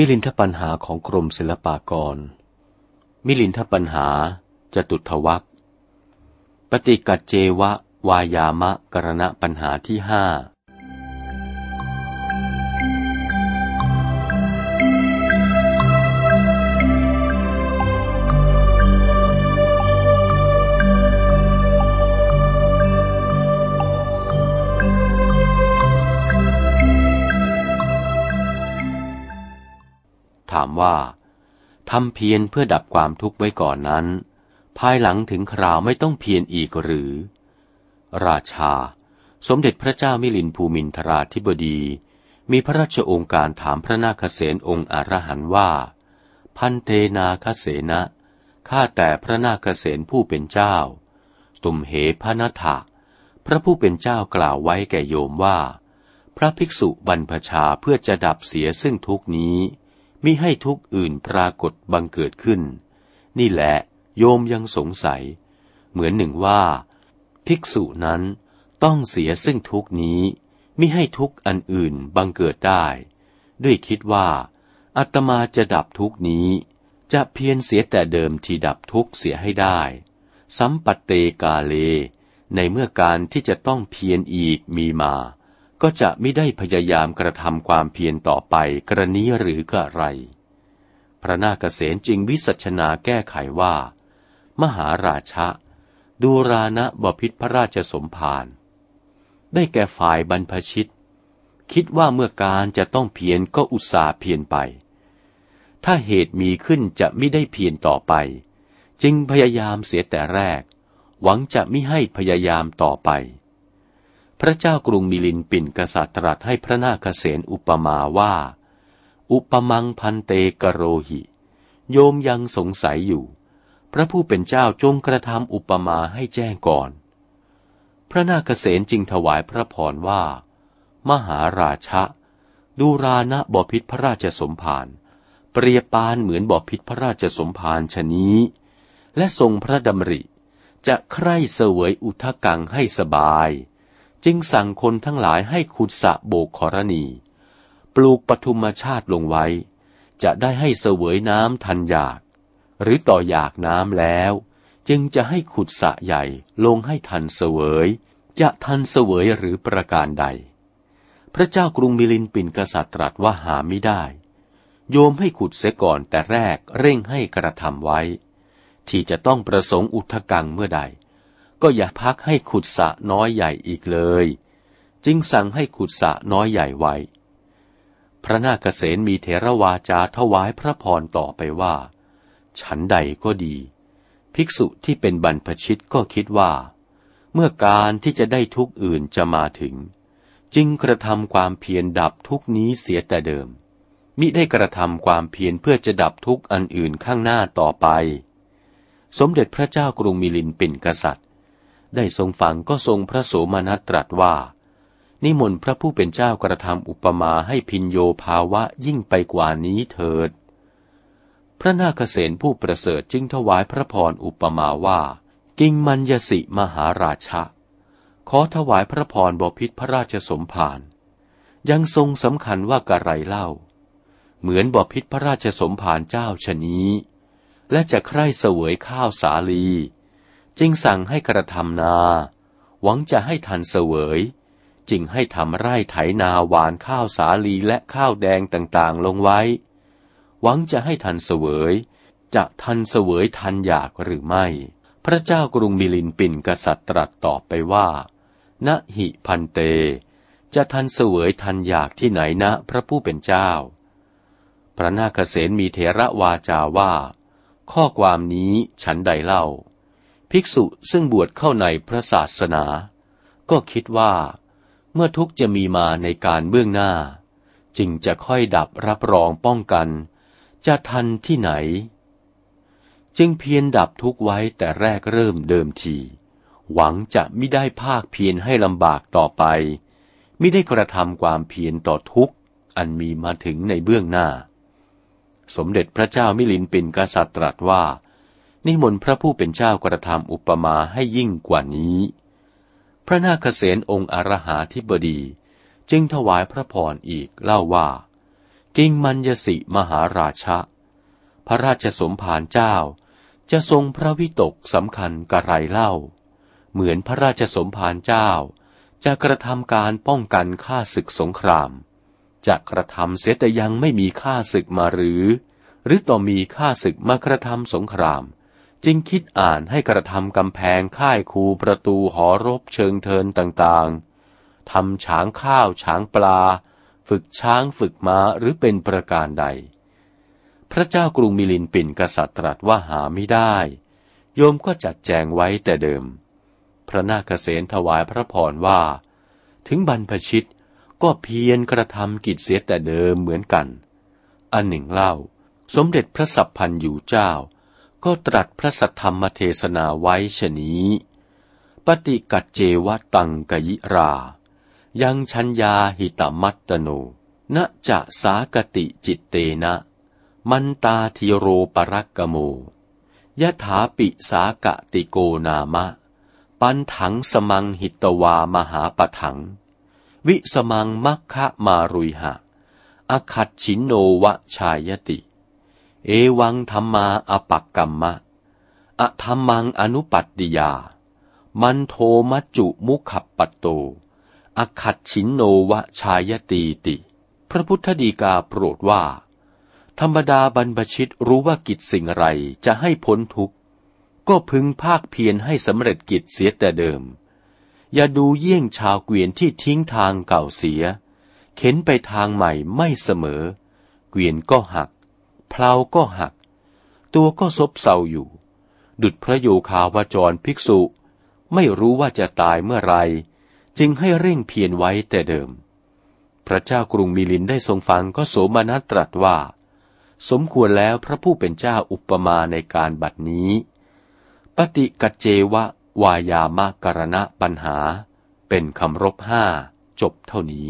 มิลินทปัญหาของกรมศิลปากร มิลินทปัญหาจะตุทวักปฏิกัจเจวะ วายามะกรณะปัญหาที่ห้า ถามว่าทำเพียรเพื่อดับความทุกข์ไว้ก่อนนั้น ภายหลังถึงคราวไม่ต้องเพียรอีกหรือ ราชา สมเด็จพระเจ้ามิลินภูมินทราธิบดี มีพระราชองค์การถามพระนาคเษนองค์อรหันว่า พันเทนาคเสนะข้าแต่พระนาคเษนผู้เป็นเจ้า ตุมเหพนัทะพระผู้เป็นเจ้ากล่าวไว้แก่โยมว่า พระภิกษุบรรพชาเพื่อจะดับเสียซึ่งทุกนี้ มิให้ทุกอื่นปรากฏบังเกิดขึ้น นี่แหละโยมยังสงสัย เหมือนหนึ่งว่า ภิกษุนั้นต้องเสียซึ่งทุกนี้มิให้ทุกอันอื่นบังเกิดได้ ด้วยคิดว่าอาตมาจะดับทุกนี้ จะเพียรเสียแต่เดิมที่ดับทุกเสียให้ได้ สัมปัตเตกาเล ในเมื่อการที่จะต้องเพียรอีกมีมา ก็จะไม่ได้พยายามกระทำความเพียรต่อไปกรณีหรือกระไร พระนาคเษนจึงวิสัชนาแก้ไขว่า มหาราชะ ดูรานะบพิษพระราชสมภารได้แก่ฝ่ายบรรพชิต คิดว่าเมื่อการจะต้องเพียรก็อุตส่าห์เพียรไป ถ้าเหตุมีขึ้นจะไม่ได้เพียรต่อไป จึงพยายามเสียแต่แรก หวังจะไม่ให้พยายามต่อไป พระเจ้ากรุงมิลินปินกษัตริย์ตรัสให้พระนาคเษนอุปมาว่า อุปมังพันเตกโรหิ โยมยังสงสัยอยู่ พระผู้เป็นเจ้าจงกระทำอุปมาให้แจ้งก่อน พระนาคเษนจึงถวายพระพรว่า มหาราชะดูรานะบพิษพระราชสมภารเปรียบปานเหมือนบอพิษพระราชสมภารชนี้ และทรงพระดำริ จะใคร่เสวยอุทกังให้สบาย จึงสั่งคนทั้งหลายให้ขุดสะโบกขรณี ปลูกปฐุมชาติลงไว้ จะได้ให้เสวยน้ำทันอยาก หรือต่ออยากน้ำแล้ว จึงจะให้ขุดสะใหญ่ลงให้ทันเสวย จะทันเสวยหรือประการใด พระเจ้ากรุงมิลินปินกษัตริย์ตรัสว่าหาไม่ได้ โยมให้ขุดเสียก่อนแต่แรกเร่งให้กระทำไว้ ที่จะต้องประสงค์อุทกังเมื่อใด ก็อย่าพักให้ขุดสะน้อยใหญ่อีกเลย จึงสั่งให้ขุดสะน้อยใหญ่ไว้ พระนาคเษนมีเทรวาจาถวายพระพรต่อไปว่า ฉันใดก็ดี ภิกษุที่เป็นบรรพชิตก็คิดว่า เมื่อการที่จะได้ทุกอื่นจะมาถึง จึงกระทำความเพียรดับทุกนี้เสียแต่เดิม มิได้กระทำความเพียรเพื่อจะดับทุกอันอื่นข้างหน้าต่อไป สมเด็จพระเจ้ากรุงมิลินเป็นกษัตริย์ ได้ทรงฟังก็ทรงพระโสมนัสตรัสว่า นิมนต์พระผู้เป็นเจ้ากระทำอุปมาให้พินโยภาวะยิ่งไปกว่านี้เถิด พระนาคเษนผู้ประเสริฐจึงถวายพระพรอุปมาว่า กิงมัญยสิมหาราชะ ขอถวายพระพรบพิษพระราชสมภารยังทรงสำคัญว่ากระไรเล่า เหมือนบพิษพระราชสมภารเจ้าชนี้ และจะใคร่เสวยข้าวสาลี จึงสั่งให้กระทำนา หวังจะให้ทันเสวย จึงให้ทำไร่ไถนาหวานข้าวสาลีและข้าวแดงต่างๆลงไว้ หวังจะให้ทันเสวย จะทันเสวยทันอยากหรือไม่ พระเจ้ากรุงมิลินปินกษัตริย์ตรัสตอบไปว่า ณหิพันเต จะทันเสวยทันอยากที่ไหนนะพระผู้เป็นเจ้า พระนาคเษนมีเทระวาจาว่า ข้อความนี้ฉันใดเล่า ภิกษุซึ่งบวชเข้าในพระศาสนา ก็คิดว่า เมื่อทุกจะมีมาในการเบื้องหน้า จึงจะค่อยดับรับรองป้องกัน จะทันที่ไหน จึงเพียรดับทุกไว้แต่แรกเริ่มเดิมที หวังจะไม่ได้ภาคเพียรให้ลำบากต่อไปไม่ได้กระทำความเพียรต่อทุกอันมีมาถึงในเบื้องหน้า สมเด็จพระเจ้ามิลินปินกษัตริย์ตรัสว่า นิมนต์พระผู้เป็นเจ้ากระทำอุปมาให้ยิ่งกว่านี้ พระนาคเษนองค์อรหาธิบดี จึงถวายพระพรอีกเล่าว่า กิงมัญยสิมหาราชะ พระราชสมภารเจ้า จะทรงพระวิตกสำคัญกระไรเล่า เหมือนพระราชสมภารเจ้า จะกระทำการป้องกันข้าศึกสงคราม จะกระทำเสียแต่ยังไม่มีข้าศึกมาหรือ หรือต่อมีข้าศึกมากระทำสงคราม จึงคิดอ่านให้กระทำกำแพงค่ายคูประตูหอรบเชิงเทินต่างๆทำฉางข้าวฉางปลา ฝึกช้างฝึกม้าหรือเป็นประการใด พระเจ้ากรุงมิลินปินกษัตริย์ตรัสว่าหาไม่ได้ โยมก็จัดแจงไว้แต่เดิม พระนาคเษนถวายพระพรว่า ถึงบรรพชิตก็เพียรกระทำกิจเสียแต่เดิมเหมือนกัน อันหนึ่งเล่า สมเด็จพระสัพพันอยู่เจ้า ก็ตรัสพระสัทธรรมเทศนาไว้ชนี้ ปฏิกัจเจวตังกยิรา ยังชัญญาหิตมัตตโนณจะสากติจิตเตนะ มันตาทิโรปรักกโมยถาปิสากติโกนามะ ปันถังสมังหิตวามหาปถัง วิสมังมัคคะมารุยหะ อคัตชินโนวะชายติ เอวังธรรมาอปักกัมมะ อะธรรมังอนุปัตติยา มันโทมัจจุมุขปัตโตอขัดชินโนวะชายตีติ พระพุทธดีกาโปรดว่า ธรรมดาบรรพชิตรู้ว่ากิจสิ่งไรจะให้พ้นทุกข์ ก็พึงภาคเพียรให้สำเร็จกิจเสียแต่เดิม อย่าดูเยี่ยงชาวเกวียนที่ทิ้งทางเก่าเสีย เข็นไปทางใหม่ไม่เสมอ เกวียนก็หัก เพลาก็หัก ตัวก็ซบเซาอยู่ ดุดพระโยคาวาจรภิกษุ ไม่รู้ว่าจะตายเมื่อไร จึงให้เร่งเพียรไว้แต่เดิม พระเจ้ากรุงมิลินได้ทรงฟังก็โสมนัสตรัสว่า สมควรแล้วพระผู้เป็นเจ้าอุปมาในการบัดนี้ ปฏิกัจเจวะวายามะกรณะปัญหา เป็นคำรบห้าจบเท่านี้